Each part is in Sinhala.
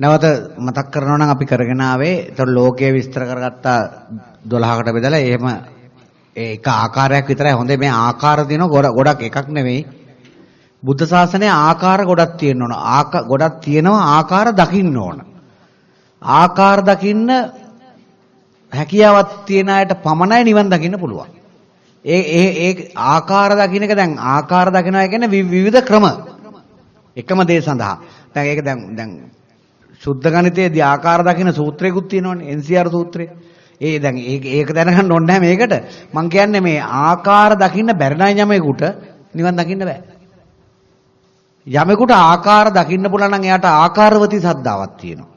නැවත මතක් කරනවා නම් අපි කරගෙන ආවේ ඒතර ලෝකයේ විස්තර කරගත්තා 12කට බෙදලා එහෙම ඒක ආකාරයක් විතරයි. හොඳේ මේ ආකාර දින ගොඩක් එකක් නෙවෙයි. බුද්ධ ශාසනයේ ආකාර ගොඩක් තියෙන්න ඕන. ගොඩක් තියෙනවා ආකාර දකින්න ඕන. ආකාර දකින්න හැකියාවක් තියන අයට පමණයි නිවන් දකින්න පුළුවන්. ඒ ඒ ඒ ආකාර දකින්න එක දැන් ආකාර දකිනවා කියන්නේ විවිධ ක්‍රම. එකම දේ සඳහා. දැන් ඒක දැන් දැන් සුද්ධ ගණිතයේදී ආකාර දකින්න සූත්‍රයකුත් තියෙනවනේ NCR සූත්‍රය. ඒ දැන් ඒක ඒක දැනගන්න ඕනේ නැහැ මේකට. මම කියන්නේ මේ ආකාර දකින්න බැරි නම් යමෙකුට නිවන් දකින්න බෑ. යමෙකුට ආකාර දකින්න පුළුවන් නම් එයාට ආකාරවති සද්ධාවක් තියෙනවා.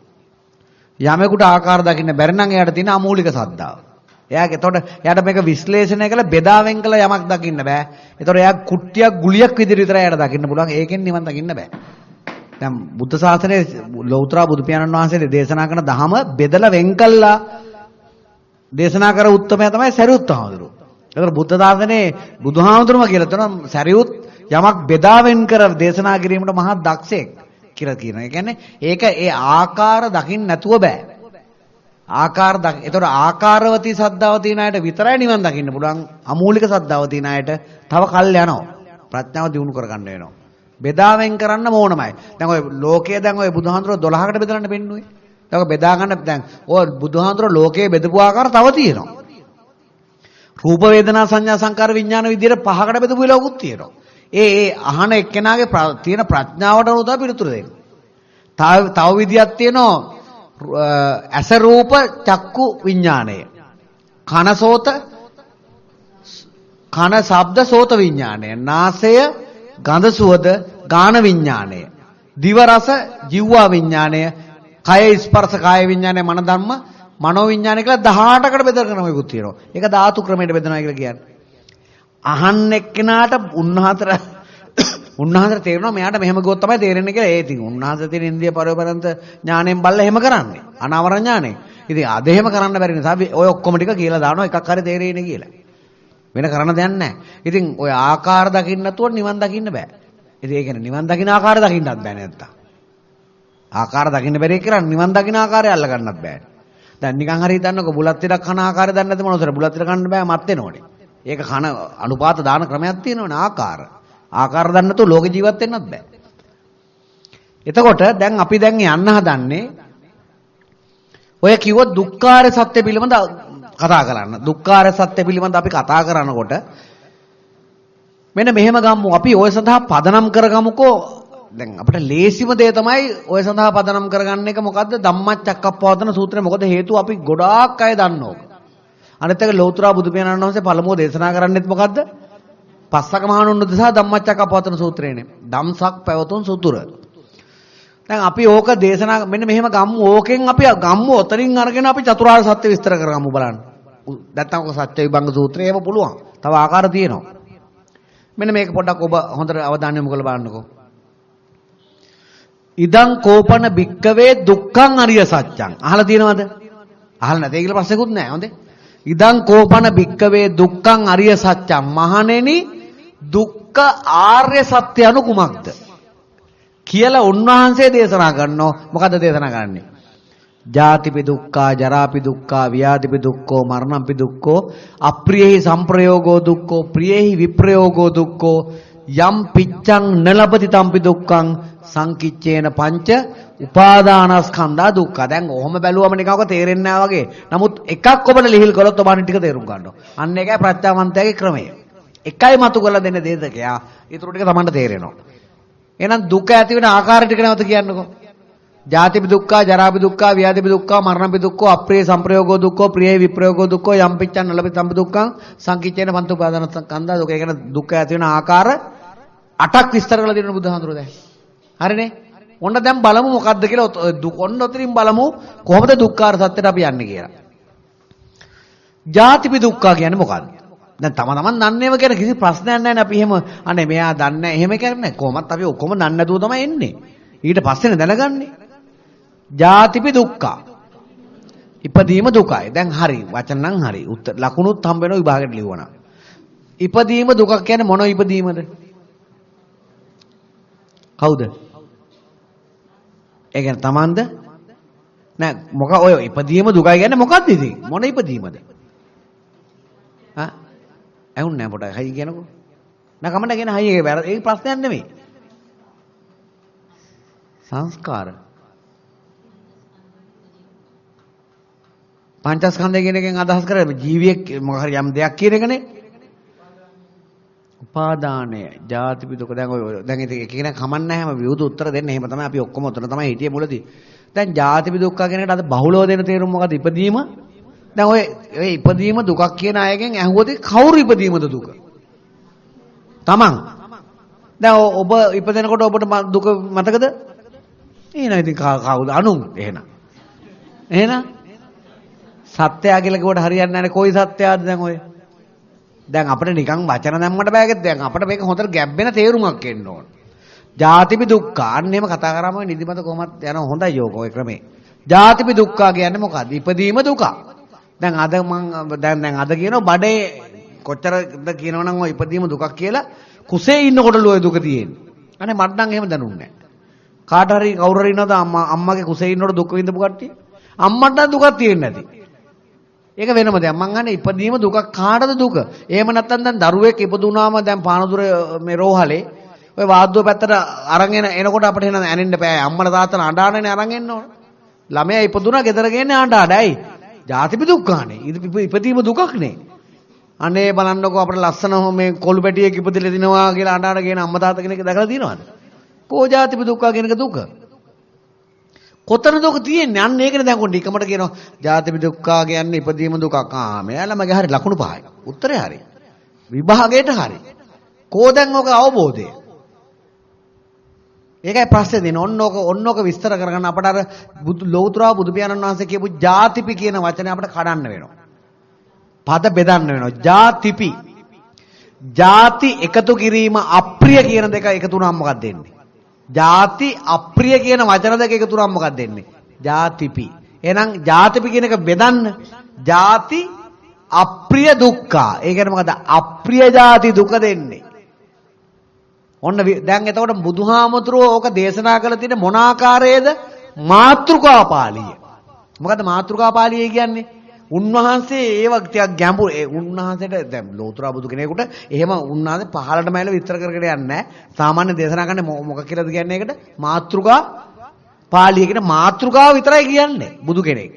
යමෙකුට ආකාර දකින්න බැරි නම් එයාට තියෙන අමූලික සද්ධාව. එයාගේ එතකොට එයාට මේක විශ්ලේෂණය කරලා බෙදාවෙන් කළ යමක් දකින්න බෑ. එතකොට එයා කුට්ටියක් ගුලියක් විදිහට විතරයි එයාට දකින්න පුළුවන්. ඒකෙන් නිවන් දකින්න බෑ. දැන් බුද්ධ ශාසනයේ ලෞතර බුදු පියාණන් වහන්සේ දේශනා කරන ධහම බෙදලා වෙන් කළා දේශනා කර උත්තමයා තමයි සරියුත් හාමුදුරුවෝ. ඒතර බුද්ධ ශාසනයේ බුදුහාමුදුරුවෝ කියලා තන සරියුත් යමක් බෙදා වෙන් කර දේශනා කිරීමට මහා දක්ෂයෙක් කියලා කියනවා. ඒ කියන්නේ ඒක ඒ ආකාර දකින්න නැතුව බෑ. ආකාර දක්. ඒතර ආකාරවතී සද්ධාව තියන අයට විතරයි නිවන් දකින්න පුළුවන්. අමූලික සද්ධාව තියන අයට තව කල් යනවා. ප්‍රඥාව දියුණු කරගන්න වෙනවා. බෙදාවෙන් කරන්න ඕනමයි. දැන් ඔය ලෝකයේ දැන් ඔය බුදුහාඳුර 12කට බෙදන්න පෙන්නුවේ. දැන් බෙදා ගන්න දැන් ඔය බුදුහාඳුර ලෝකයේ බෙදපු ආකාර තව තියෙනවා. රූප වේදනා සංඥා සංකාර විඥාන විදියට පහකට බෙදපු වෙලාවකුත් තියෙනවා. ඒ ඒ අහන එක්කෙනාගේ තියෙන ප්‍රඥාවට අනුව තමයි පිළිතුරු දෙන්නේ. තව තව විදියක් තියෙනවා ඇස රූප චක්කු විඥාණය. කන සෝත කන ශබ්ද සෝත විඥාණය. නාසය ගඳ සුවඳ ගාන විඥාණය දිව රස ජීවා විඥාණය කය ස්පර්ශ කාය විඥාණය මන ධම්ම මනෝ විඥාණය කියලා 18කට බෙදලා ක්‍රමයකුත් තියෙනවා. ඒක ධාතු ක්‍රමයට බෙදනවා කියලා කියන්නේ. අහන්න එක්කෙනාට උන්වහන්සේට උන්වහන්සේට තේරෙනවා මෙයාට මෙහෙම ගොත් තමයි තේරෙන්නේ කියලා. ඒ ඉතින් උන්වහන්සේ තියෙන ඉන්දිය පරිවරන්ත ඥාණයෙන් බල්ලා එහෙම කරන්නේ. අනාවර ඥාණය. ඉතින් අද එහෙම කරන්න බැරි නිසා ඔය ඔක්කොම ටික කියලා දානවා එකක් හරි තේරෙන්නේ කියලා. වෙන කරන්න දෙයක් නැහැ. ඉතින් ඔය ආකාර දකින්න නැතුව නිවන් දකින්න බෑ. ඉතින් ඒ කියන්නේ නිවන් දකින්න ආකාර දකින්නත් බෑ නැත්තම්. ආකාර දකින්න බැරි කරන්නේ නිවන් දකින්න ආකාරය අල්ල ගන්නත් බෑ. දැන් නිකන් හරි හිතන්නකෝ බුලත් ටිකක් කන ආකාරය දන්නේ නැති මොනවද බුලත් ටික කන්න බෑ මත් වෙනෝනේ. ඒක කන අනුපාත දාන ක්‍රමයක් තියෙනවනේ ආකාර. ආකාර දන්නේ නැතුව ලෝක ජීවත් වෙන්නත් බෑ. එතකොට දැන් අපි දැන් යන්න හදන්නේ ඔය කිව්වොත් දුක්ඛාර සත්‍ය පිළිබඳ කතා කරන්න. දුක්ඛාර සත්‍ය පිළිබඳ අපි කතා කරනකොට මෙන්න මෙහෙම ගම්මු. අපි ওই සඳහා පදනම් කරගමුකෝ. දැන් අපිට ලේසිම දේ තමයි ওই සඳහා පදනම් කරගන්න එක මොකද්ද? ධම්මචක්කප්පවත්තන සූත්‍රය. මොකද හේතුව අපි ගොඩාක් අය දන්නෝක. අනිත් එක ලෞතර බුදු පියාණන් වහන්සේ පළමුව දේශනා කරන්නෙත් මොකද්ද? පස්සක මහණුන් උදෙසා ධම්මචක්කප්පවත්තන සූත්‍රයනේ. ධම්සක් පැවතුම් සුතුර. දැන් අපි ඕක දේශනා මෙන්න මෙහෙම ගම්මු ඕකෙන් අපි ගම්මු ඔතනින් අරගෙන අපි චතුරාර්ය සත්‍ය විස්තර කරගමු බලන්න. නැත්තම් ඔක සත්‍ය විභංග සූත්‍රය ඒව පුළුවන්. තව ආකාර තියෙනවා. මෙන්න මේක පොඩ්ඩක් ඔබ හොඳට අවධානය යොමු කරලා බලන්නකෝ. ඉදං කෝපන භික්කවේ දුක්ඛං අරිය සත්‍යං. අහලා තියෙනවද? අහලා නැතේ කියලා ප්‍රශ්නකුත් නැහැ. හොඳේ. ඉදං කෝපන භික්කවේ දුක්ඛං අරිය සත්‍යං. මහණෙනි දුක්ඛ ආර්ය සත්‍ය anu කුමක්ද? කියලා උන්වහන්සේ දේශනා කරනවා. මොකද්ද දේශනා කරන්නේ? ජාතිපි දුක්ඛා ජරාපි දුක්ඛා ව්‍යාධිපි දුක්ඛෝ මරණම්පි දුක්ඛෝ අප්‍රියෙහි සංප්‍රයෝගෝ දුක්ඛෝ ප්‍රියෙහි විප්‍රයෝගෝ දුක්ඛෝ යම් පිච්ඡං නලබති තම්පි දුක්ඛං සංකිච්චේන පංච උපාදානස්කන්ධා දුක්ඛ. දැන් ඔහොම බැලුවම නිකන් ඔක තේරෙන්නේ නැහැ වගේ. නමුත් එකක් ඔබට ලිහිල් කළොත් ඔබ අනිත් ටික තේරුම් ගන්නවා. අන්න ඒකයි ප්‍රත්‍යාවන්තයාගේ ක්‍රමය. එකයි මතු කරලා දෙන්න දේශකයා. ඊටු ටික Tamanට තේරෙනවා. එහෙනම් දුක ඇති වෙන ආකාර ටික නැවත කියන්නකෝ. ජාතිපි දුක්ඛා, ජරාපි දුක්ඛා, ව්‍යාධිපි දුක්ඛා, මරණපි දුක්ඛෝ, අප්‍රිය සංප්‍රයෝගෝ දුක්ඛෝ, ප්‍රිය විප්‍රයෝගෝ දුක්ඛෝ, යම් පිච්ඡන් නලපි සම්ප දුක්ඛං, සංකිච්ඡේන පන්ත උපාදාන ස්කන්ධා දුක. ඒ කියන්නේ දුක ඇති වෙන ආකාර අටක් විස්තර කරලා දෙන්න බුදුහාඳුරෝ දැන්. හරිනේ? ඔන්න දැන් බලමු මොකද්ද කියලා දුක ඔන්න ඔතනින් බලමු කොහොමද දුක්ඛාර සත්‍යයට අපි යන්නේ කියලා. ජාතිපි දුක්ඛා කියන්නේ මොකද්ද? දැන් තම තමන් දන්නේව කියන කිසි ප්‍රශ්නයක් නැහැ නේ අපි එහෙම අනේ මෙයා දන්නේ එහෙම කියන්නේ කොහොමත් අපි ඔක්කොම දන්නේ නැතුව තමයි එන්නේ. ඊට පස්සේ දැනගන්නේ. ජාතිපි දුක්ඛා. ඉපදීම දුකයි. දැන් හරි වචන නම් හරි. උත්තර ලකුණුත් හම්බ වෙනවා විභාගෙට ලියවනවා. ඉපදීම දුකක් කියන්නේ මොන ඉපදීමද? කවුද? ඒ කියන්නේ තමන්ද නෑ මොක ඔය ඉපදීම දුකයි කියන්නේ මොකක්ද ඉතින්? මොන ඉපදීමද? ආ ඇහුන්නේ නෑ පොඩක් හයි කියනකෝ. නෑ කමන්න කියන හයි ඒක වැරදි. ඒක ප්‍රශ්නයක් නෙමෙයි. සංස්කාර. පංචස්කන්ධය කියන එකෙන් අදහස් කරන්නේ ජීවියෙක් මොකක් හරි යම් දෙයක් කියන එකනේ. උපාදානය, ජාතිපි දුක දැන් ඔය දැන් ඉතින් එක කෙනෙක් කමන්නේ නැහැ හැම විවිධ උත්තර දෙන්න. එහෙම තමයි අපි ඔක්කොම උත්තර තමයි හිටියේ මුලදී. දැන් ජාතිපි දුක්ඛ කියන එකට අද බහුලව දෙන තේරුම මොකද? ඉපදීම. දැන් ඔය ඔය ඉපදීම දුකක් කියන අයගෙන් ඇහුවොත් කවුරු ඉපදීමද දුක? තමන්. දැන් ඔබ ඉපදෙනකොට ඔබට දුක මතකද? එහෙනම් ඉතින් කවුද? අනුන් එහෙනම්. එහෙනම් සත්‍යය කියලා කිව්වට හරියන්නේ නැහැ කොයි සත්‍යයද දැන් ඔය? දැන් අපිට නිකන් වචන දැම්මට බෑගෙත් දැන් අපිට මේක හොඳට ගැබ්බෙන තේරුමක් එන්න ඕන. ජාතිපි දුක්ඛ අන්න එහෙම කතා කරාම නිදිමත කොහොමත් යන හොඳයි යෝග ඔය ක්‍රමේ. ජාතිපි දුක්ඛ කියන්නේ මොකද්ද? ඉපදීම දුක. දැන් අද මං දැන් දැන් අද කියනවා බඩේ කොච්චරද කියනවනම් ඔය ඉපදීම දුකක් කියලා කුසේ ඉන්නකොට ලෝය දුක තියෙන්නේ. අනේ මට නම් එහෙම දැනුන්නේ නැහැ. කාට හරි කවුරු හරි ඉන්නවද අම්මා අම්මගේ කුසේ ඉන්නකොට දුක විඳපු කට්ටිය? අම්මට නම් දුකක් තියෙන්නේ නැති. ඒක වෙනම දෙයක්. මං අහන්නේ ඉපදීම දුක කාටද දුක? එහෙම නැත්නම් දැන් දරුවෙක් ඉපදුනාම දැන් පානදුර මේ රෝහලේ ඔය වාද්දුව පැත්තට අරන් එන එනකොට අපිට එන ඇනෙන්න බෑ. අම්මලා තාත්තලා අඬානනේ අරන් එන්න ඕන. ළමයා ඉපදුනා ගෙදර ගේන්නේ අඬ අඬයි. ජාතිපි දුක්ඛානේ. ඉපදීම දුකක් නේ. අනේ බලන්නකෝ අපිට ලස්සන මේ කොළු පැටියෙක් ඉපදෙලා දිනවා කියලා අඬ අඬ කියන අම්මා තාත්තා කෙනෙක් දැකලා තියෙනවද? කෝ ජාතිපි දුක්ඛ කියන එක දුක. කොතනද ඔක තියෙන්නේ? අන්න ඒකනේ දැන් කොණ්ඩ එකමට කියනවා ජාතිපි දුක්ඛා කියන්නේ ඉපදීම දුකක්. ආ මෙයාලමගේ හරි ලකුණු පහයි. උත්තරේ හරි. විභාගයට හරි. කෝ දැන් ඔක අවබෝධය. ඒකයි ප්‍රශ්නේ දෙන ඔන්න ඕක ඔන්න ඕක විස්තර කරගන්න අපට අර ලෞතර බුදු පියාණන් වහන්සේ කියපු ජාතිපි කියන වචනේ අපට කඩන්න වෙනවා. පද බෙදන්න වෙනවා. ජාතිපි. ಜಾති එකතු කිරීම අප්‍රිය කියන දෙක එකතු වුණාම මොකක්ද වෙන්නේ? ಜಾති අප්‍රිය කියන වචන දෙක එකතු වුණාම මොකක්ද වෙන්නේ? ජාතිපි. එහෙනම් ජාතිපි කියන එක බෙදන්න. ಜಾති අප්‍රිය දුක්ඛා. ඒ කියන්නේ මොකද? අප්‍රිය ಜಾති දුක දෙන්නේ. ඔන්න දැන් එතකොට බුදුහාමුදුරුවෝ ඕක දේශනා කළ තියෙන මොන ආකාරයේද? මාත්‍රිකා පාළිය. මොකද මාත්‍රිකා පාළිය කියන්නේ? උන්වහන්සේ ඒව ටිකක් ගැඹුරු ඒ උන්වහන්සේට දැන් ලෝතර බුදු කෙනෙකුට එහෙම උන්වහන්සේ පහළටම ඇවිල්ලා විස්තර කරගෙන යන්නේ නැහැ. සාමාන්‍ය දේශනා කරන්නේ මොකක් කියලාද කියන්නේ ඒකට? මාත්‍රිකා පාළිය කියන මාත්‍රිකාව විතරයි කියන්නේ බුදු කෙනෙක්.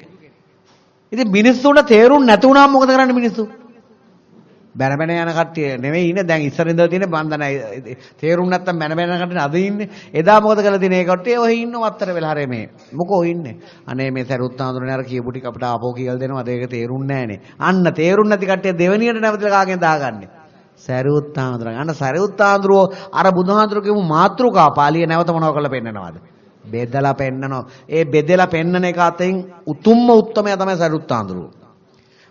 ඉතින් මිනිස්සුන්ට තේරුම් නැති වුණාම මොකද කරන්නේ මිනිස්සු? බැන බැන යන කට්ටිය නෙවෙයි ඉන්නේ. දැන් ඉස්සර ඉඳලා තියෙන බන්ධනයි තේරුම් නැත්තම් බැන බැන කට්ටිය අද ඉන්නේ. එදා මොකද කළා තියෙන ඒ කට්ටිය? ඔහි ඉන්නව අත්තර වෙලා හරේ මේ. මොකෝ ඉන්නේ? අනේ මේ සරුත් ආඳුරනේ අර කියපු ටික අපිට ආපෝ කියලා දෙනවා. අද ඒක තේරුම් නැහනේ අන්න තේරුම් නැති කට්ටිය දෙවෙනියට නැවතලා කාගෙන් දාගන්නේ සරුත් ආඳුර අන්න සරුත් ආඳුරෝ අර බුදුහාඳුර කියමු මාත්‍රුකා පාළිය නැවත මොනව කරලා පෙන්නනවාද? බෙදලා පෙන්නනවා. ඒ බෙදලා පෙන්නන එක අතෙන් උතුම්ම උත්තමය තමයි සරුත් ආඳුරෝ.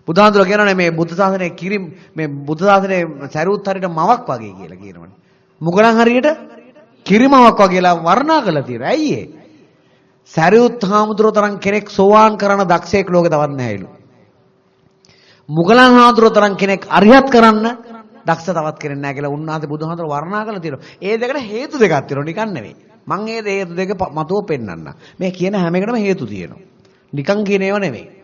බුදුහාඳුර කියනවානේ මේ බුද්ධ ශාසනයේ කිරි මේ බුද්ධ ශාසනයේ සරුවත් හරියට මවක් වගේ කියලා කියනවනේ. මුගලන් හරියට කිරිමවක් වගේලා වර්ණනා කරලා තියෙනවා. ඇයි ඒ? සරුවත් හාමුදුරුව තරම් කෙනෙක් සෝවාන් කරන දක්ෂයෙක් ලෝකේ තවත් නැහැලු. මුගලන් හාමුදුරුව තරම් කෙනෙක් අරියත් කරන්න දක්ෂ තවත් කෙනෙක් නැහැ කියලා උන්වහන්සේ බුදුහාමුදුරුව වර්ණනා කරලා තියෙනවා. ඒ දෙකට හේතු දෙකක් තියෙනවා නිකන් නෙවෙයි. මම ඒ හේතු දෙක මතුව පෙන්නන්න. මේ කියන හැම එකටම හේතු තියෙනවා. නිකන් කියන ඒවා නෙවෙයි.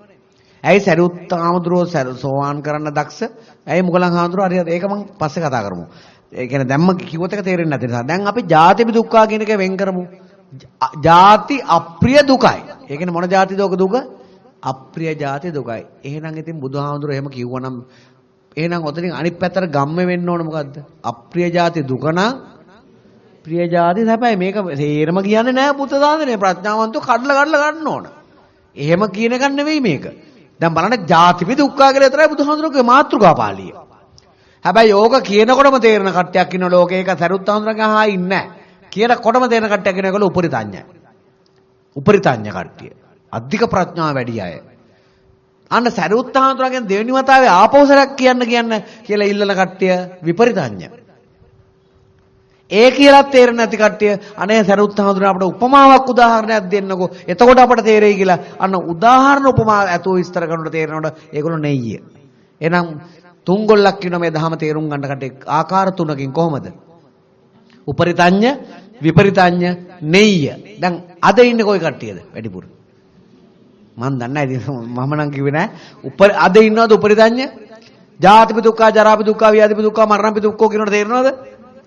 ඇයි සරුත් හාමුදුරුවෝ සෝවාන් කරන්න දක්ෂ? ඇයි මුගලන් හාමුදුරුවෝ හරියට ඒක මම පස්සේ කතා කරමු. ඒ කියන්නේ දැම්ම කිව්වොත් එක තේරෙන්නේ නැති නිසා. දැන් අපි ජාතිපි දුක්ඛා කියන එක වෙන් කරමු. ජාති අප්‍රිය දුකයි. ඒ කියන්නේ මොන ජාතිද ඔක දුක? අප්‍රිය ජාති දුකයි. එහෙනම් ඉතින් බුදුහාමුදුරුවෝ එහෙම කිව්වනම් එහෙනම් ඔතනින් අනිත් පැත්තට ගම්ම වෙන්න ඕන මොකද්ද? අප්‍රිය ජාති දුක නම් ප්‍රිය ජාති හැබැයි මේක තේරම කියන්නේ නෑ බුද්ධ දානනේ ප්‍රඥාවන්තෝ කඩලා කඩලා ගන්න ඕන. එහෙම කියන එක නෙවෙයි මේක. දැන් බලන්න ජාතිපි දුක්ඛා කියලා විතරයි බුදුහාමුදුරුවෝගේ මාතෘකා පාළිය. හැබැයි ඕක කියනකොටම තේරෙන කට්ටියක් ඉන්න ලෝකේ ඒක සරුත් හාමුදුරුවෝගේ අහා ඉන්නේ නැහැ. කියනකොටම තේරෙන කට්ටියක් ඉන්න ඒගොල්ලෝ උපරිතඤ්ඤයි. උපරිතඤ්ඤ කට්ටිය. අධික ප්‍රඥාව වැඩි අය. අන්න සරුත් හාමුදුරුවෝගෙන් දෙවෙනි වතාවේ ආපෞසරයක් කියන්න කියන්න කියලා ඉල්ලන කට්ටිය විපරිතඤ්ඤ. ඒ කියලා තේරෙන්නේ නැති කට්ටිය අනේ සරුත් හඳුන අපිට උපමාවක් උදාහරණයක් දෙන්නකෝ. එතකොට අපට තේරෙයි කියලා. අන්න උදාහරණ උපමා ඇතුව විස්තර කරනකොට තේරෙනකොට ඒගොල්ලෝ නෙయ్య. එහෙනම් තුන්ගොල්ලක් කියන මේ දහම තේරුම් ගන්න කට්ටිය ආකාර තුනකින් කොහොමද? උපරිතඤ්ඤ, විපරිතඤ්ඤ, නෙయ్య. දැන් අද ඉන්නේ කොයි කට්ටියද වැඩිපුර? මම දන්නේ නැහැ ඉතින් මම නම් කිව්වේ නෑ. උපර අද ඉන්නවද උපරිතඤ්ඤ? ජාතිපි දුක්ඛ, ජරාපි දුක්ඛ, ව්‍යාධිපි දුක්ඛ, මරණපි දුක්ඛ කියනකොට තේරෙනවද?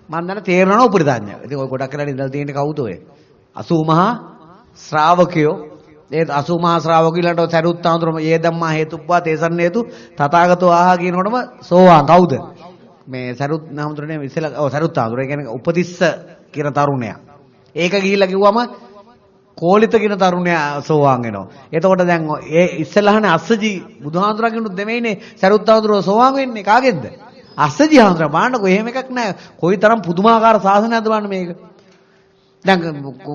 මම දන්නේ තේරෙනවද උපරිතඤ්ඤ. ඉතින් ඔය ගොඩක් කරලා ඉඳලා තියෙන්නේ කවුද ඔය? 80 මහා ශ්‍රාවකයෝ ඒ 80 මහා ශ්‍රාවකීලන්ට සරුත් තාඳුරම ඒ ධම්මා හේතුප්පා තේසන් හේතු තථාගතෝ ආහා කියනකොටම සෝවාන් කවුද? මේ සරුත් නාමතුරනේ ඉස්සෙල්ලා ඔව් සරුත් තාඳුර ඒ කියන්නේ උපතිස්ස කියන තරුණයා. ඒක ගිහිල්ලා කිව්වම කෝලිත කියන තරුණයා සෝවාන් වෙනවා. එතකොට දැන් ඒ ඉස්සෙල්ලාහනේ අස්සජි බුදුහාඳුරගෙනුත් දෙමෙයිනේ සරුත් තාඳුර සෝවාන් වෙන්නේ කාගෙන්ද? අස්සජි හාඳුර බලන්නකෝ එහෙම එකක් නැහැ. කොයිතරම් පුදුමාකාර සාසනයක්ද බලන්න මේක. දැන්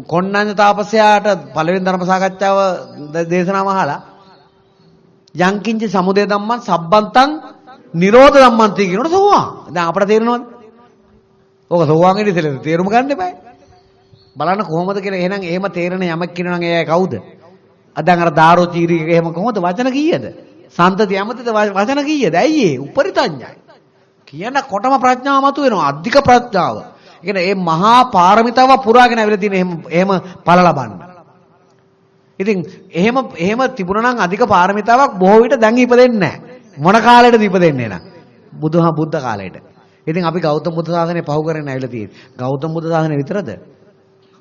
කොණ්ණඤ්ඤ තාපසයාට පළවෙනි ධර්ම සාකච්ඡාව දේශනාව අහලා යංකින්ච සමුදය ධම්මං සබ්බන්තං නිරෝධ ධම්මං තී කියනකොට සෝවාන්. දැන් අපට තේරෙනවද? ඕක සෝවාන් වෙන්නේ ඉතින් තේරුම ගන්න එපා. බලන්න කොහොමද කියලා එහෙනම් එහෙම තේරෙන යමක් කියනවා නම් එයා කවුද? අද දැන් අර දාරෝ චීරික එහෙම කොහොමද වචන කීයද? සන්තති යමතද වචන කීයද? ඇයි ඒ? උපරිතඤ්ඤයි. කියන කොටම ප්‍රඥාව මතු වෙනවා. අධික ප්‍රඥාව. ඒ කියන්නේ මේ මහා පාරමිතාව පුරාගෙන ඇවිල්ලා තියෙන එහෙම එහෙම ඵල ලබන්න. ඉතින් එහෙම එහෙම තිබුණා නම් අධික පාරමිතාවක් බොහෝ විට දැන් ඉපදෙන්නේ නැහැ. මොන කාලෙටද ඉපදෙන්නේ නම්? බුදුහා බුද්ධ කාලයට. ඉතින් අපි ගෞතම බුදු සාසනය පහු කරගෙන ඇවිල්ලා තියෙන්නේ. ගෞතම බුදු සාසනය විතරද?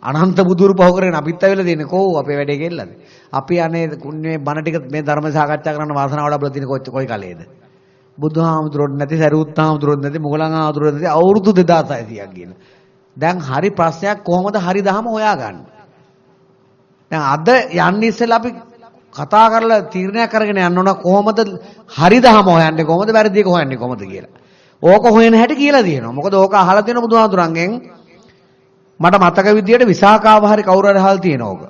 අනන්ත බුදුරු පහු කරගෙන අපිත් ඇවිල්ලා තියෙන්නේ කෝ අපේ වැඩේ කෙල්ලද? අපි අනේ මේ බණ ටික මේ ධර්ම සාකච්ඡා කරන්න වාසනාව ලැබලා තියෙන කොයි කාලේද? බුදුහාමුදුරුවෝ නැති සරුවත් හාමුදුරුවෝ නැති මොගලන් හාමුදුරුවෝ නැති අවුරුදු 2600ක් කියන. දැන් හරි ප්‍රශ්නයක් කොහොමද හරි දහම හොයාගන්නේ? දැන් අද යන්නේ ඉස්සෙල්ලා අපි කතා කරලා තීරණයක් කරගෙන යන්න ඕන කොහොමද හරි දහම හොයන්නේ කොහොමද වැරදි එක හොයන්නේ කොහොමද කියලා. ඕක හොයන හැටි කියලා තියෙනවා. මොකද ඕක අහලා තියෙන බුදුහාමුදුරන්ගෙන් මට මතක විදියට විසාකාව හරි කවුරු හරි අහලා තියෙන ඕක.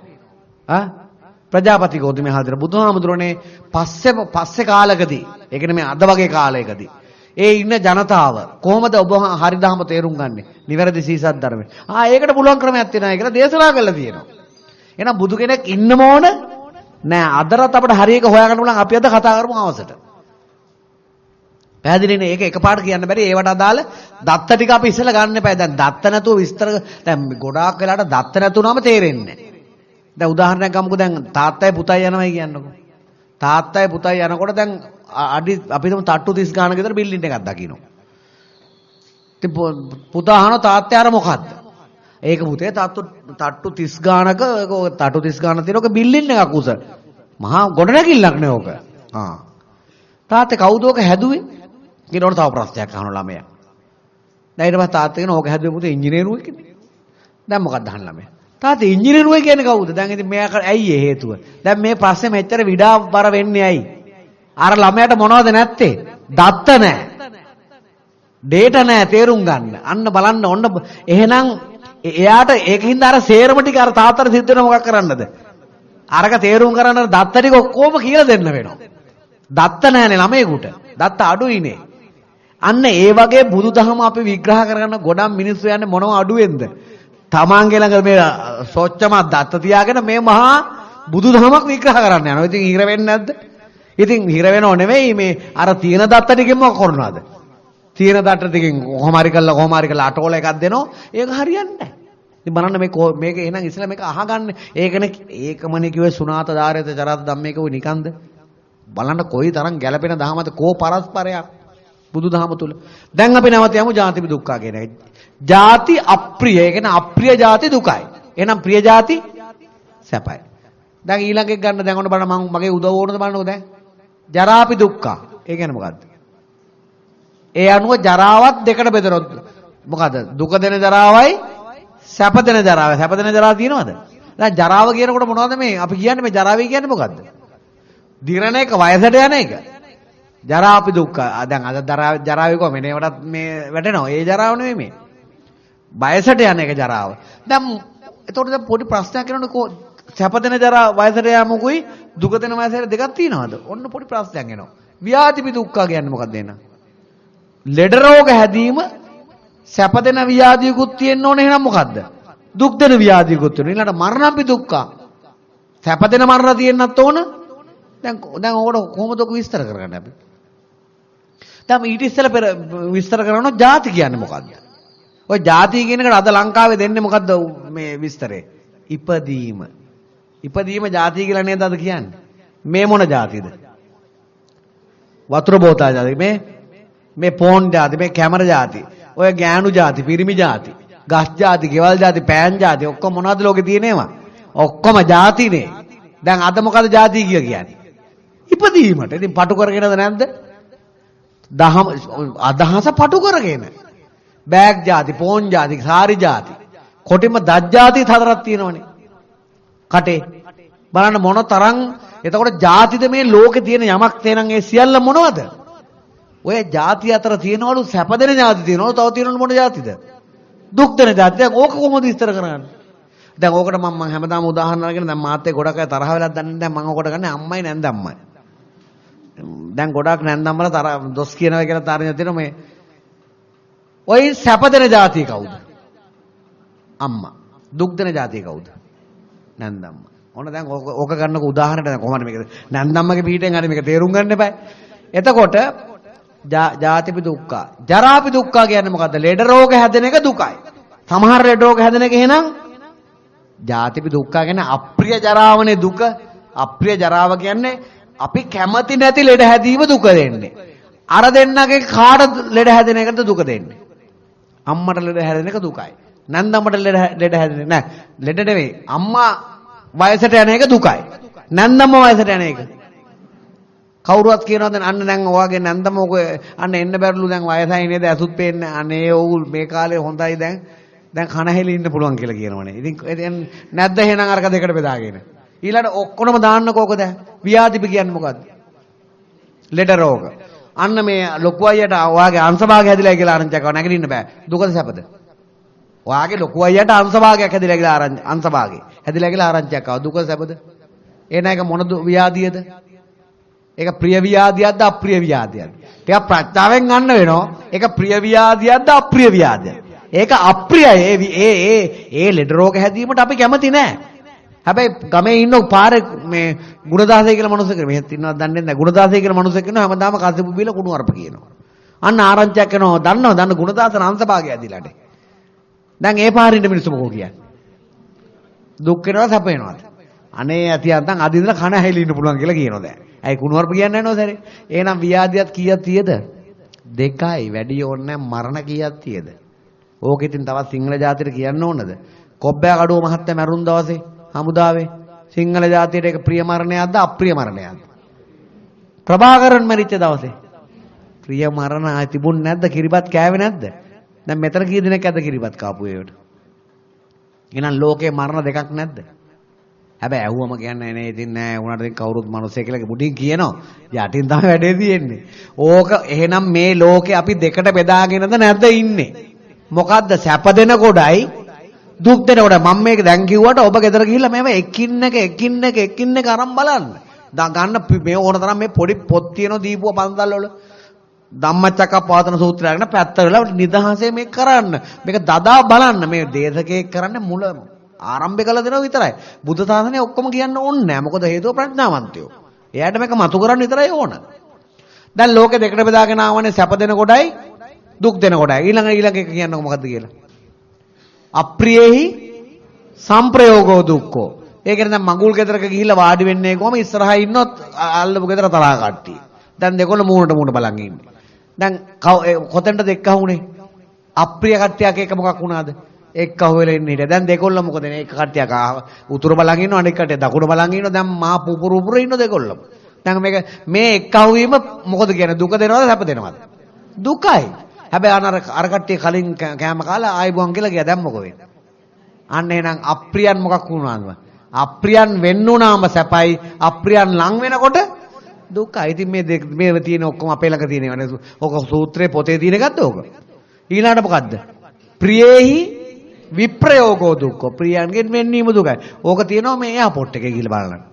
ආ ප්‍රජාපති ගෞතමයා අහලා තියෙන බුදුහාමුදුරනේ පස්සේ පස්සේ කාලකදී ඒ කියන්නේ මේ අද වගේ කාලයකදී ඒ ඉන්න ජනතාව කොහොමද ඔබ හරිදහම තේරුම් ගන්නෙ? නිවැරදි සීසත් ධර්මය. ආ ඒකට පුළුවන් ක්‍රමයක් තියෙනවා කියලා දේශනා කළා තියෙනවා. එහෙනම් බුදු කෙනෙක් ඉන්නම ඕන නෑ අදරත් අපිට හරි එක හොයාගන්න පුළුවන් අපි අද කතා කරමු අවසට. පැහැදිලිනේ ඒක එකපාරට කියන්න බැරි ඒවට අදාළ දත්ත ටික අපි ඉස්සෙල්ලා ගන්න එපා. දැන් දත්ත නැතුව විස්තර දැන් ගොඩාක් වෙලාට දත්ත නැතුනම තේරෙන්නේ නෑ. දැන් උදාහරණයක් ගමුකෝ දැන් තාත්තයි පුතයි යනවායි කියන්නකෝ. තාත්තයි පුතයි යනකොට දැන් අඩි අපි හිතමු තට්ටු 30 ගානක විතර බිල්ඩින් එකක් දකින්න. ඉතින් පුතා අහන තාත්තයා අර මොකද්ද? ඒක පුතේ තට්ටු තට්ටු 30 ගානක තට්ටු 30 ගානක් තියෙන ඔක බිල්ඩින් එකක් උස. මහා ගොඩනැගිල්ලක් නේ ඕක. ආ. තාත්තේ කවුද ඕක හැදුවේ? කියනකොට තව ප්‍රශ්නයක් අහන ළමයා. දැන් ඊට පස්සේ තාත්තා කියන ඕක හැදුවේ පුතේ ඉංජිනේරුවෙක් නේ. දැන් මොකක්ද අහන ළමයා? තාත්තා ඉංජිනේරුවෙක් කියන්නේ කවුද? දැන් ඉතින් මෙයා ඇයි ඒ හේතුව? දැන් මේ ප්‍රශ්නේ මෙච්චර විඩාවර වෙන්නේ ඇයි? අර ළමයාට මොනවද නැත්තේ? දත්ත නැහැ. ඩේටා නැහැ තේරුම් ගන්න. අන්න බලන්න ඔන්න එහෙනම් එයාට ඒකින්ද අර සේරම ටික අර තාත්තට සිද්ධ වෙන මොකක් කරන්නද? අරක තේරුම් කරන්න දත්ත ටික ඔක්කොම කියලා දෙන්න වෙනවා. දත්ත නැහැනේ ළමයෙකුට. දත්ත අඩුයිනේ. අන්න ඒ වගේ බුදුදහම අපි විග්‍රහ කරගන්න ගොඩක් මිනිස්සු යන්නේ මොනව අඩුවෙන්ද? තමන්ගේ ළඟ මේ සොච්චම දත්ත තියාගෙන මේ මහා බුදුදහමක් විග්‍රහ කරන්න යනවා. ඉතින් හිර වෙන්නේ නැද්ද? ඉතින් හිර වෙනව නෙවෙයි මේ අර තියෙන දත්ත ටිකෙන් මොකක් කරනවද? තියෙන දත්ත ටිකෙන් කොහොම හරි කළා කොහොම හරි කළා අටෝල එකක් දෙනවා. ඒක හරියන්නේ නැහැ. ඉතින් බලන්න මේ මේක එහෙනම් ඉස්සලා මේක අහගන්න. ඒකනේ ඒකමනේ කිව්වේ සුනාත ධාරයත චරත ධම්මේක උ නිකන්ද? බලන්න කොයි තරම් ගැළපෙන දහමද කෝ පරස්පරයක් බුදුදහම තුල. දැන් අපි නැවත යමු ජාතිපි දුක්ඛ කියන එක. ಜಾති අප්‍රිය. ඒ කියන්නේ අප්‍රිය ಜಾති දුකයි. එහෙනම් ප්‍රිය ಜಾති සැපයි. දැන් ඊළඟ එක ගන්න දැන් ඔන්න බලන්න මම මගේ උදව් ඕනද බලන්නකෝ දැන්. ජරාපි දුක්ඛ. ඒ කියන්නේ මොකද්ද? ඒ අනුව ජරාවත් දෙකට බෙදනොත් මොකද්ද? දුක දෙන ජරාවයි සැප දෙන ජරාවයි. සැප දෙන ජරාව තියෙනවද? දැන් ජරාව කියනකොට මොනවද මේ අපි කියන්නේ මේ ජරාවයි කියන්නේ මොකද්ද? දිරණ එක වයසට යන එක. ජරාපි දුක්ඛ. දැන් අද ජරාව ජරාවේ කොහොමද? මේ වටත් මේ වැටෙනවා. ඒ ජරාව නෙමෙයි මේ. වයසට යන එක ජරාව. දැන් එතකොට දැන් පොඩි ප්‍රශ්නයක් කරනකොට සැපදෙන ජරා වයසට යමුකුයි දුකදෙන වයසට දෙකක් තියෙනවද? ඔන්න පොඩි ප්‍රශ්නයක් එනවා. ව්‍යාධිපි දුක්ඛ කියන්නේ මොකක්ද එන්න? ලෙඩ රෝග හැදීම සැපදෙන ව්‍යාධියකුත් තියෙන්න ඕනේ එහෙනම් මොකද්ද? දුක් දෙන ව්‍යාධියකුත් තියෙනවා. ඊළඟට මරණපි දුක්ඛ. සැපදෙන මරණ තියෙන්නත් ඕන. දැන් දැන් ඕකට කොහොමද ඔක විස්තර කරගන්නේ අපි? දැන් ඊට ඉස්සෙල්ලා පෙර විස්තර කරනවා ಜಾති කියන්නේ මොකක්ද? ඔය ಜಾති කියන එකට අද ලංකාවේ දෙන්නේ මොකද්ද මේ විස්තරේ? ඉපදීම. ඉපදීම ಜಾති කියලා නේද අද කියන්නේ? මේ මොන ಜಾතිද? වතුර බෝතා ಜಾති මේ මේ පෝන් ಜಾති මේ කැමර ಜಾති ඔය ගෑනු ಜಾති පිරිමි ಜಾති ගස් ಜಾති ගෙවල් ಜಾති පෑන් ಜಾති ඔක්කොම මොනවද ලෝකේ තියෙනේවා? ඔක්කොම ಜಾතිනේ. දැන් අද මොකද ಜಾති කිය කියන්නේ? ඉපදීමට. ඉතින් පටු කරගෙනද නැද්ද? දහම අදහස පටු කරගෙන. බෑග් ಜಾති, පෝන් ಜಾති, සාරි ಜಾති. කොටිම දත් ಜಾති හතරක් තියෙනවනේ. කටේ. බලන්න මොන තරම් එතකොට ಜಾතිද මේ ලෝකේ තියෙන යමක් තේනම් ඒ සියල්ල මොනවද? ඔය ಜಾති අතර තියෙනවලු සැපදෙන ಜಾති තියෙනවලු තව තියෙනවලු මොන ಜಾතිද? දුක් දෙන ಜಾති. දැන් ඕක කොහොමද විස්තර කරන්නේ? දැන් ඕකට මම මම හැමදාම උදාහරණ අරගෙන දැන් මාත් ඒ ගොඩක් අය තරහ වෙලා දන්නේ දැන් මම ඕකට ගන්නේ අම්මයි නැන්දම්මයි. දැන් ගොඩක් නැන්දම්මලා තර දොස් කියනවා කියලා තරණ තියෙනවා මේ ඔය සැපදෙන ಜಾති කවුද? අම්මා. දුක් දෙන ಜಾති කවුද? නැන්දම්මා. ඔන්න දැන් ඕක ගන්නකො උදාහරණයක් දැන් කොහොමද මේක නැන්දම්මගේ පිටින් හරි මේක තේරුම් ගන්න එපා. එතකොට ජාතිපි දුක්ඛ. ජරාපි දුක්ඛ කියන්නේ මොකද්ද? ලෙඩ රෝග හැදෙන එක දුකයි. සමහර ලෙඩ රෝග හැදෙන එක එහෙනම් ජාතිපි දුක්ඛ කියන්නේ අප්‍රිය ජරාවනේ දුක. අප්‍රිය ජරාව කියන්නේ අපි කැමති නැති ලෙඩ හැදීම දුක දෙන්නේ. අර දෙන්නගේ කාට ලෙඩ හැදෙන එකද දුක දෙන්නේ. අම්මට ලෙඩ හැදෙන එක දුකයි. නැන්දම්මට ලෙඩ හැදෙන්නේ නැහැ. ලෙඩ නෙවෙයි. අම්මා වයසට යන එක දුකයි. නැන්දම්ම වයසට යන එක. කවුරුවත් කියනවද අන්න දැන් ඔයගේ නැන්දම ඔක අන්න එන්න බැරිලු දැන් වයසයි නේද ඇසුත් පේන්නේ අනේ ඔව් මේ කාලේ හොඳයි දැන් දැන් කනහෙලි ඉන්න පුළුවන් කියලා කියනවනේ. ඉතින් නැද්ද එහෙනම් අරක දෙකට බෙදාගෙන. ඊළඟ ඔක්කොම දාන්නකෝ ඔක දැන්. ව්‍යාධිප කියන්නේ මොකද්ද? ලෙඩ රෝග. අන්න මේ ලොකු අයියට ඔයාගේ අංශභාගය හැදිලා කියලා ආරංචියක් නැගිටින්න බෑ. දුකද සැපද? ඔයාගේ ලොකු අයියට අංශභාගයක් හැදිලා කියලා ආරංචි අංශභාගය. හැදිලා කියලා ආරංචියක් ආව. දුක සැපද? එන එක මොන ව්‍යාධියද? ඒක ප්‍රිය ව්‍යාධියක්ද අප්‍රිය ව්‍යාධියක්ද? ටිකක් ප්‍රඥාවෙන් ගන්න වෙනවා. ඒක ප්‍රිය ව්‍යාධියක්ද අප්‍රිය ව්‍යාධියක්ද? ඒක අප්‍රියයි. ඒ ඒ ඒ ඒ ලෙඩ රෝග හැදීමට අපි කැමති නෑ. හැබැයි ගමේ ඉන්න පාරේ මේ ගුණදාසය කියලා මනුස්සයෙක් මෙහෙත් ඉන්නවද දන්නේ නැහැ. ගුණදාසය කියලා මනුස්සයෙක් ඉන්නවා හැමදාම කසපු බීලා කුණු අරප කියනවා. අන්න ආරංචියක් කරනවා. දන්නව දන්න ගුණදාසන අංශභාගය ඇදිලාට. දැන් ඒ පාරින් ඉන්න මිනිස්සු මොකෝ කියන්නේ? දුක් වෙනවා සැප වෙනවාද? අනේ ඇති අතන් අද ඉඳලා කන හැලී ඉන්න පුළුවන් කියලා කියනවා දැන්. ඇයි කුණුවarp කියන්නේ නැහැ නෝසරේ. එහෙනම් ව්‍යාධියත් කීයක් තියද? දෙකයි. වැඩි ඕනේ මරණ කීයක් තියද? ඕක ඉතින් තවත් සිංහල ජාතියට කියන්න ඕනද? කොබ්බෑ කඩුව මහත්තයා මැරුණ දවසේ හමුදාවේ සිංහල ජාතියට ඒක ප්‍රිය මරණයක්ද අප්‍රිය මරණයක්ද? ප්‍රභාකරන් මැරිච්ච දවසේ ප්‍රිය මරණ ආ තිබුණ නැද්ද? කිරිබත් කෑවේ නැද්ද? දැන් මෙතන කී දෙනෙක් ඇද්ද කිරිබත් කාපු ඒවට? එහෙනම් ලෝකේ මරණ දෙකක් නැද්ද? හැබැයි ඇහුවම කියන්නේ නේ ඉතින් නෑ උනාට ඉතින් කවුරුත් මිනිස්සෙක් කියලා මුඩින් කියනවා. යටින් තමයි වැඩේ තියෙන්නේ. ඕක එහෙනම් මේ ලෝකේ අපි දෙකට බෙදාගෙනද නැද්ද ඉන්නේ? මොකද්ද සැප දෙන කොටයි දුක් දෙන කොට මම මේක දැන් කිව්වට ඔබ ගෙදර ගිහිල්ලා මේව එකින් එක එකින් එක එකින් එක අරන් බලන්න. ගන්න මේ ඕන තරම් මේ පොඩි පොත් තියෙන දීපුව පන්සල් වල ධම්මචක්කප්පවත්තන සූත්‍රය අරගෙන පැත්ත වෙලා නිදහසේ මේක කරන්න. මේක දදා බලන්න මේ දේශකයෙක් කරන්නේ මුල ආරම්භය කළ දෙනවා විතරයි. බුද්ධ සාසනය ඔක්කොම කියන්න ඕනේ නැහැ. මොකද හේතුව ප්‍රඥාවන්තයෝ. එයාට මේක මතු කරන්න විතරයි ඕන. දැන් ලෝකෙ දෙකට බෙදාගෙන ආවනේ සැප දෙන කොටයි දුක් දෙන කොටයි. ඊළඟ ඊළඟ එක කියන්නකො මොකද්ද කියලා. අප්‍රියෙහි සංප්‍රයෝගෝ දුක්ඛෝ. ඒ කියන්නේ දැන් මඟුල් ගෙදරක ගිහිල්ලා වාඩි වෙන්නේ කොහම ඉස්සරහා ඉන්නොත් අල්ලපු ගෙදර තරහා කට්ටිය. දැන් දෙකොල්ල මූණට මූණ බලන් ඉන්නේ. දැන් කොතෙන්ද එක්කහුනේ? අප්‍රිය කට්ටියක් එක මොකක් වුණාද? එක්කහුව වෙලා ඉන්නේ හිටියා. දැන් දෙකොල්ල මොකද මේ එක කට්ටියක් උතුර බලන් ඉන්නවා අනෙක් කට්ටිය දකුණ බලන් ඉන්නවා. දැන් මා පුපුරු උපුර ඉන්න දෙකොල්ලම. දැන් මේක මේ එක්කහුව වීම මොකද කියන්නේ? දුක දෙනවද සැප දෙනවද? දුකයි. හැබැයි අර අර කට්ටිය කලින් කෑම කාලා ආයිබුවන් කියලා ගියා. දැන් මොකෝ වෙන්නේ? අන්න එහෙනම් අප්‍රියන් මොකක් වුණාද? අප්‍රියන් වෙන්නුනාම සැපයි. අප්‍රියන් ලං වෙනකොට දුකයි. ඉතින් මේ මේ තියෙන ඔක්කොම අපේ ළඟ තියෙනව නේද? ඔක සූත්‍රයේ පොතේ තියෙන එකක්ද ඕක? ඊළඟට මොකද්ද? ප්‍රියේහි විප්‍රයෝගෝ දුක්ඛ. ප්‍රියයන්ගෙන් වෙන්වීම දුකයි. ඕක තියෙනවා මේ එයාපෝට් එකේ ගිහලා බලන්න.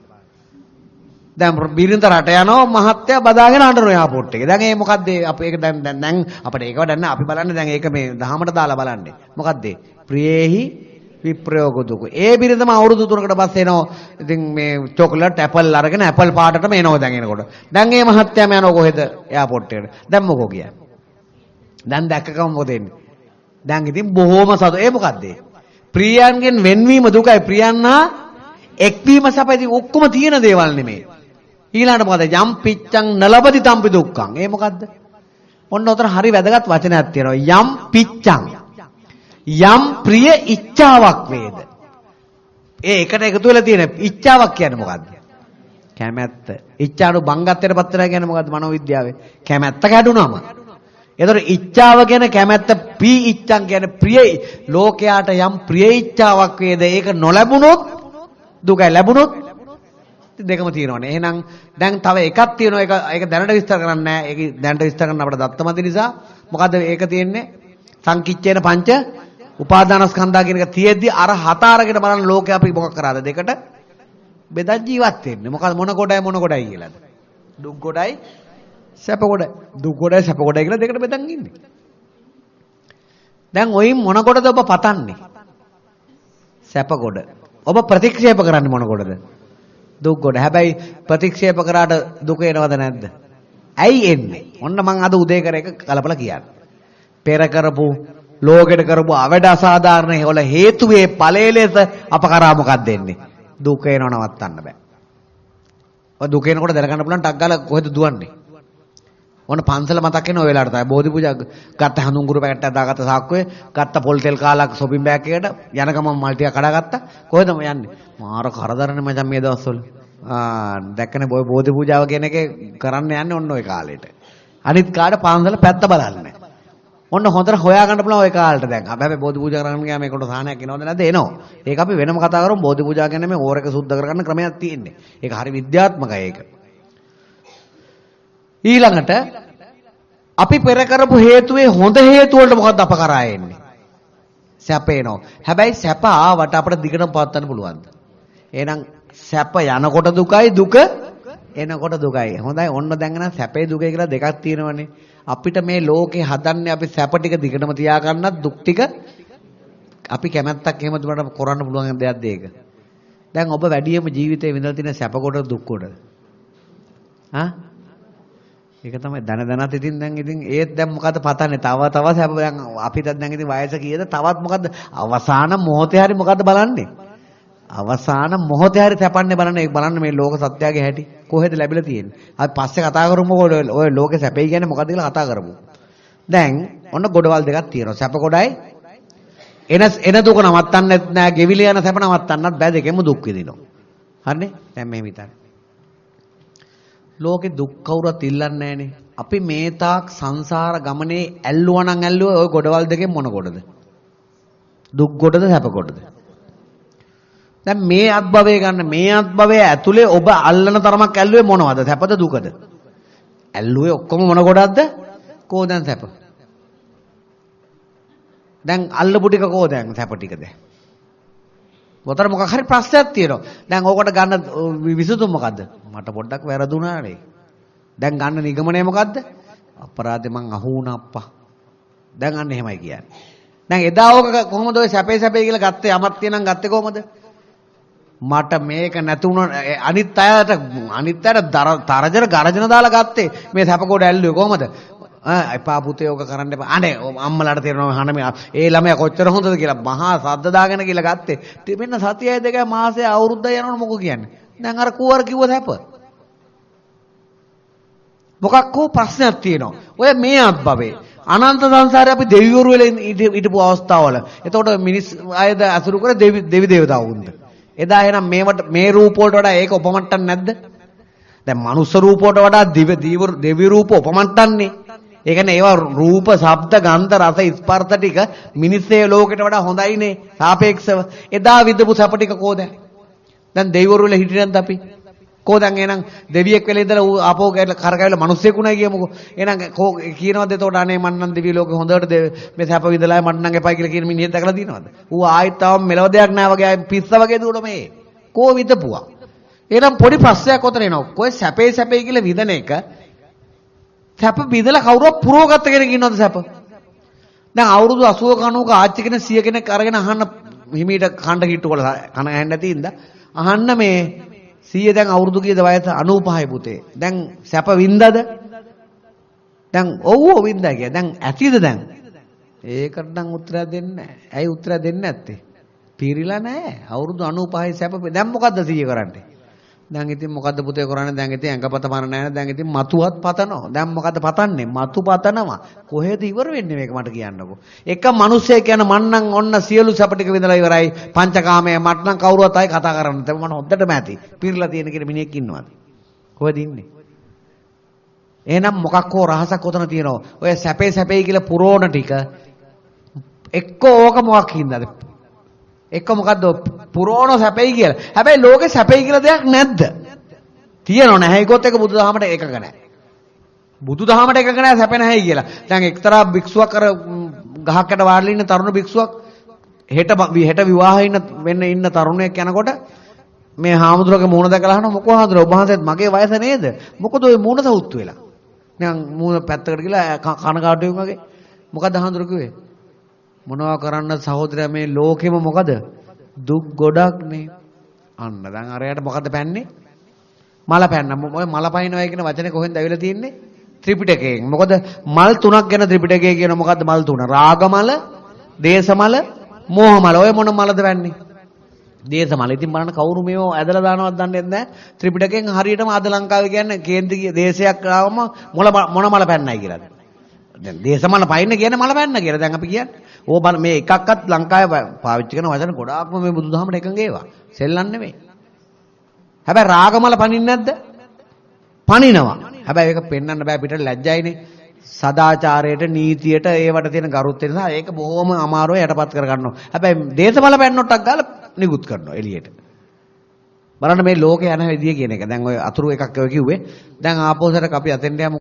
දැන් බිරිඳ රට යනවා මහත්තයා බදාගෙන අඬන එයාපෝට් එකේ. දැන් ඒ මොකද්ද අපි ඒක දැන් දැන් අපිට ඒක වඩන්න අපි බලන්නේ දැන් ඒක මේ දහමට දාලා බලන්නේ. මොකද්ද? ප්‍රියේහි විප්‍රයෝග දුක. ඒ බිරිඳම අවුරුදු 3කට පස්සේ එනවා. ඉතින් මේ චොකලට් ඇපල් අරගෙන ඇපල් පාටටම එනවා දැන් එනකොට. දැන් මේ මහත්තයාම යනවා කොහෙද? එයාපෝට් එකට. දැන් මොකෝ කියන්නේ? දැන් දැක්කකම මොකද වෙන්නේ? දැන් ඉතින් බොහොම සතු. ඒ මොකද්ද? ප්‍රියයන්ගෙන් වෙන්වීම දුකයි. ප්‍රියන්නා එක්වීම සපයි. ඉතින් ඔක්කොම තියෙන දේවල් නෙමෙයි. ඊළඟට මොකද යම් පිච්ඡං නලබති තම්පි දුක්ඛං. ඒ මොකද්ද? ඔන්න උතන හරි වැදගත් වචනයක් තියෙනවා. යම් පිච්ඡං යම් ප්‍රිය ඉච්ඡාවක් වේද. ඒ එකට එකතු වෙලා තියෙන ඉච්ඡාවක් කියන්නේ මොකද්ද? කැමැත්ත. ඉච්ඡාණු බංගත්තේට පත් වෙනවා කියන්නේ මොකද්ද මනෝවිද්‍යාවේ? කැමැත්ත කැඩුනම. එතකොට ඉච්ඡාව කියන කැමැත්ත පී ඉච්ඡං කියන්නේ ප්‍රිය ලෝකයාට යම් ප්‍රිය ඉච්ඡාවක් වේද ඒක නොලැබුණොත් දුකයි ලැබුණොත් දෙකම තියෙනවානේ. එහෙනම් දැන් තව එකක් තියෙනවා ඒක ඒක දැනට විස්තර කරන්න නෑ. ඒක දැනට විස්තර කරන්න අපිට දත්තමදි නිසා මොකද්ද ඒක තියෙන්නේ? සංකිච්ඡේන පංච උපාදානස්කන්ධා කියන එක තියෙද්දි අර හත අරගෙන බලන ලෝකේ අපි මොකක් කරාද දෙකට බෙදා ජීවත් වෙන්නේ. මොකද මොන කොටයි මොන කොටයි කියලාද? දුක් කොටයි සැප කොට. දුක් කොටයි සැප කොටයි කියලා දෙකට බෙදන් ඉන්නේ. දැන් ඔයින් මොන කොටද ඔබ පතන්නේ? සැප කොට. ඔබ ප්‍රතික්ෂේප කරන්නේ මොන කොටද? දුක් කොට. හැබැයි ප්‍රතික්ෂේප කරාට දුක එනවද නැද්ද? ඇයි එන්නේ? ඔන්න මං අද උදේ කර එක කලබල කියන්නේ. පෙර කරපු ලෝකෙට කරපු අවඩ අසාධාරණ වල හේතුවේ ඵලයේ ලෙස අප කරා මොකක්ද එන්නේ? දුක එනව නවත්තන්න බෑ. ඔය දුක එනකොට දැනගන්න පුළුවන් ටක් ගාලා කොහෙද දුවන්නේ? ඔන්න පන්සල මතක් වෙන ඔය වෙලාවට තමයි බෝධි පූජා ගත්ත හඳුන්ගුරු පැකට්ටයක් දාගත්ත සාක්කුවේ ගත්ත පොල් තෙල් කාලා සොපින් බෑග් එකකට යන ගමන් මල් ටික කඩාගත්තා කොහෙද යන්නේ මාර කරදරනේ මචං මේ දවස්වල ආ දැක්කනේ බෝධි බෝධි පූජාව කියන එකේ කරන්න යන්නේ ඔන්න ඔය කාලෙට අනිත් කාට පන්සල පැත්ත බලන්නේ ඔන්න හොඳට හොයාගන්න පුළුවන් ওই කාලේට දැන්. හැබැයි බෝධි පූජා කරන්න ගියාම මේකට සාහනයක් එනවද නැද්ද? එනවා. ඒක අපි වෙනම කතා කරමු. බෝධි පූජා කියන්නේ මේ ඕරක සුද්ධ කරගන්න ක්‍රමයක් තියෙන්නේ. ඒක හරි විද්‍යාත්මකයි ඒක. ඊළඟට අපි පෙර කරපු හේතුවේ හොඳ හේතු වලට මොකද්ද අප කරා එන්නේ? සැප එනවා. හැබැයි සැප ආවට අපිට දිගටම පවත්වන්න පුළුවන්ද? එහෙනම් සැප යනකොට දුකයි දුක එනකොට දුකයි. හොඳයි ඔන්න දැන් නම් සැපේ දුකේ කියලා දෙකක් තියෙනවනේ. අපිට මේ ලෝකේ හදන්නේ අපි සැප ටික දිගටම තියාගන්නත් දුක් ටික අපි කැමැත්තක් එහෙම දුන්නට කරන්න පුළුවන් දෙයක්ද ඒක. දැන් ඔබ වැඩියම ජීවිතේ විඳලා තියෙන සැප කොට දුක් කොට. ආ? ඒක තමයි දන දනත් ඉතින් දැන් ඉතින් ඒත් දැන් මොකද පතන්නේ? තව තව සැප දැන් අපිට දැන් ඉතින් වයස කීයද? තවත් මොකද අවසාන මොහොතේ හරි මොකද බලන්නේ? අවසාන මොහොතේ හරි තැපන්නේ බලන්න ඒක බලන්න මේ ලෝක සත්‍යයේ හැටි කොහෙද ලැබිලා තියෙන්නේ. අපි පස්සේ කතා කරමු ඔය ලෝකේ සැපයි කියන්නේ මොකද්ද කියලා කතා කරමු. දැන් ඔන්න ගොඩවල් දෙකක් තියෙනවා. සැප කොටයි එන එන දුක නවත්තන්නෙත් නෑ, ගෙවිල යන සැප නවත්තන්නත් බෑ දෙකෙම දුක් විඳිනවා. හරිනේ? දැන් මේ විතරයි. ලෝකේ දුක් කවුරුත් ඉල්ලන්නේ නෑනේ. අපි මේ තාක් සංසාර ගමනේ ඇල්ලුවා නම් ඇල්ලුවා ওই ගොඩවල් දෙකෙන් මොන කොටද? දුක් කොටද සැප කොටද? දැන් මේ අත්භවය ගන්න මේ අත්භවය ඇතුලේ ඔබ අල්ලන තරමක් ඇල්ලුවේ මොනවද? සැපද දුකද? ඇල්ලුවේ ඔක්කොම මොන කොටක්ද? කෝ දැන් සැප. දැන් අල්ලපු ටික කෝ දැන් සැප ටිකද? මොතර මොකක් හරි ප්‍රශ්නයක් තියෙනවා. දැන් ඕකට ගන්න විසඳුම මොකද්ද? මට පොඩ්ඩක් වැරදුනානේ. දැන් ගන්න නිගමනය මොකද්ද? අපරාධේ මං අහු වුණා අප්පා. දැන් අන්න එහෙමයි කියන්නේ. දැන් එදා ඕක කොහොමද ඔය සැපේ සැපේ කියලා ගත්තේ අමත්‍ය නම් ගත්තේ කොහොමද? මට මේක නැතුණ අනිත් අයට අනිත් අයට තරජන ගරජන දාලා ගත්තේ මේ සැපකොඩ ඇල්ලුවේ කොහමද? ආ එපා පුතේ ඕක කරන්න එපා. අනේ අම්මලාට තේරෙනවා හන මේ ඒ ළමයා කොච්චර හොඳද කියලා මහා සද්ද දාගෙන කියලා ගත්තේ. මෙන්න සතියයි දෙකයි මාසෙ අවුරුද්දයි යනවනේ මොකෝ කියන්නේ. දැන් අර කුවර කිව්ව සැප. මොකක් හෝ ප්‍රශ්නයක් තියෙනවා. ඔය මේ අත්භවේ අනන්ත සංසාරේ අපි දෙවිවරු වෙලා හිටපු අවස්ථාවල. එතකොට මිනිස් අයද අසුරු කර දෙවි දෙවි දේවතාවුන්ද. එදා එහෙනම් මේවට මේ රූප වලට වඩා ඒක උපමට්ටම් නැද්ද? දැන් මනුස්ස රූප වලට වඩා දිව දෙවි රූප උපමට්ටම්නේ. ඒ කියන්නේ ඒවා රූප, ශබ්ද, ගන්ධ, රස, ස්පර්ශ ටික මිනිස්සේ ලෝකෙට වඩා හොඳයිනේ සාපේක්ෂව. එදා විදපු සැප ටික කොහොද? දැන් දෙවිවරු වල හිටියනද අපි? කෝ දැන් එහෙනම් දෙවියෙක් වෙලා ඉඳලා ඌ ආපහු කරකැවිලා මිනිස්සෙකුණයි කියමුකෝ. එහෙනම් කෝ කියනවද එතකොට අනේ මන් නම් දිව්‍ය ලෝකේ හොඳට මේ සැප විඳලා මන් නම් එපයි කියලා කියන මිනිහෙක් දැකලා තියෙනවද? ඌ ආයෙත් තාම මෙලව දෙයක් නැහැ වගේ ආයෙ පිස්ස වගේ දුවන මේ. කෝ විදපුවා. එහෙනම් පොඩි ප්‍රශ්නයක් උතර එනවා. කොයි සැපේ සැපේ කියලා විඳන එක සැප විඳලා කවුරුවක් පුරවගත්ත කෙනෙක් ඉන්නවද සැප? දැන් අවුරුදු 80 90ක ආච්චි කෙනෙක් 100 කෙනෙක් අරගෙන අහන්න හිමීට කණ්ඩ කිට්ටු කරලා කන ඇහෙන්නේ නැති ඉඳ අහන්න මේ 100 දැන් අවුරුදු කීයද වයස 95යි පුතේ. දැන් සැප වින්දද? දැන් ඔව් ඔව් වින්දා කිය. දැන් ඇතිද දැන්? ඒකට නම් උත්තර දෙන්නේ නැහැ. ඇයි උත්තර දෙන්නේ නැත්තේ? පිරිලා නැහැ. අවුරුදු 95යි සැප දැන් මොකද්ද 100 කරන්නේ? දැන් ඉතින් මොකද්ද පුතේ කරන්නේ? දැන් ඉතින් ඇඟපත මරණ නැහැ. දැන් ඉතින් මතුවත් පතනවා. දැන් මොකද්ද පතන්නේ? මතු පතනවා. කොහෙද ඉවර වෙන්නේ මේක මට කියන්නකෝ. එක මිනිස්සෙක් කියන මන්නම් ඔන්න සියලු සැප ටික විඳලා ඉවරයි. පංචකාමයේ මට නම් කවුරුවත් ආයි කතා කරන්න තේ මම හොද්දටම ඇති. පිරලා තියෙන කෙනෙක් මිනිහෙක් ඉන්නවද? කොහෙද ඉන්නේ? එහෙනම් මොකක් හෝ රහසක් උතන තියෙනවා. ඔය සැපේ සැපේ කියලා පුරෝණ ටික එක්ක ඕක මොකක් හින්දාද? එක්ක මොකද්ද පුරෝණ සැපයි කියලා. හැබැයි ලෝකේ සැපයි කියලා දෙයක් නැද්ද? තියෙනව නැහැ. ඒකත් එක බුදුදහමට එකඟ නැහැ. බුදුදහමට එකඟ නැහැ සැප නැහැයි කියලා. දැන් එක්තරා භික්ෂුවක් අර ගහකට වාඩිලා ඉන්න තරුණ භික්ෂුවක් හෙට හෙට විවාහය ඉන්න වෙන්න ඉන්න තරුණයෙක් යනකොට මේ හාමුදුරුවගේ මූණ දැකලා අහනවා මොකෝ හාමුදුරුවෝ ඔබ වහන්සේත් මගේ වයස නේද? මොකද ඔය මූණ සවුත්තු වෙලා. නිකන් මූණ පැත්තකට ගිහලා කනගාටුවෙන් වගේ මොකද හාමුදුරුවෝ කිව්වේ? මොනවා කරන්න සහෝදරයා මේ ලෝකෙම මොකද? දුක් ගොඩක් නේ. අන්න දැන් අරයට මොකද පැන්නේ? මල පැන්න. ඔය මල පයින්නවා කියන වචනේ කොහෙන්ද ඇවිල්ලා තියෙන්නේ? ත්‍රිපිටකයෙන්. මොකද මල් තුනක් ගැන ත්‍රිපිටකයේ කියන මොකද්ද මල් තුන? රාගමල, දේශමල, මෝහමල. ඔය මොන මලද වැන්නේ? දේශමල. ඉතින් බලන්න කවුරු මේව ඇදලා දානවද දන්නේ නැහැ. ත්‍රිපිටකයෙන් හරියටම අද ලංකාවේ කියන්නේ කේන්ද්‍රීය දේශයක් ආවම මොන මොන මල පැන්නයි කියලාද? දැන් දේශමල පයින්න කියන්නේ මල පැන්න කියලා. දැන් අපි කියන්නේ. ඕ බල මේ එකක්වත් ලංකාවේ පාවිච්චි කරන වචන ගොඩාක්ම මේ බුදුදහමට එකඟ ඒවා. සෙල්ලම් නෙමෙයි. හැබැයි රාගමල පනින්නේ නැද්ද? පනිනවා. හැබැයි ඒක පෙන්වන්න බෑ පිටට ලැජ්ජයිනේ. සදාචාරයට නීතියට ඒවට තියෙන ගරුත්වය නිසා ඒක බොහොම අමාරුව යටපත් කර ගන්නවා. හැබැයි දේශබල පැන්නොට්ටක් ගාලා නිකුත් කරනවා එළියට. බලන්න මේ ලෝකේ යන විදිය කියන එක. දැන් ඔය අතුරු එකක් ඔය කිව්වේ. දැන් ආපෝසරක් අපි අතෙන්ට යමු.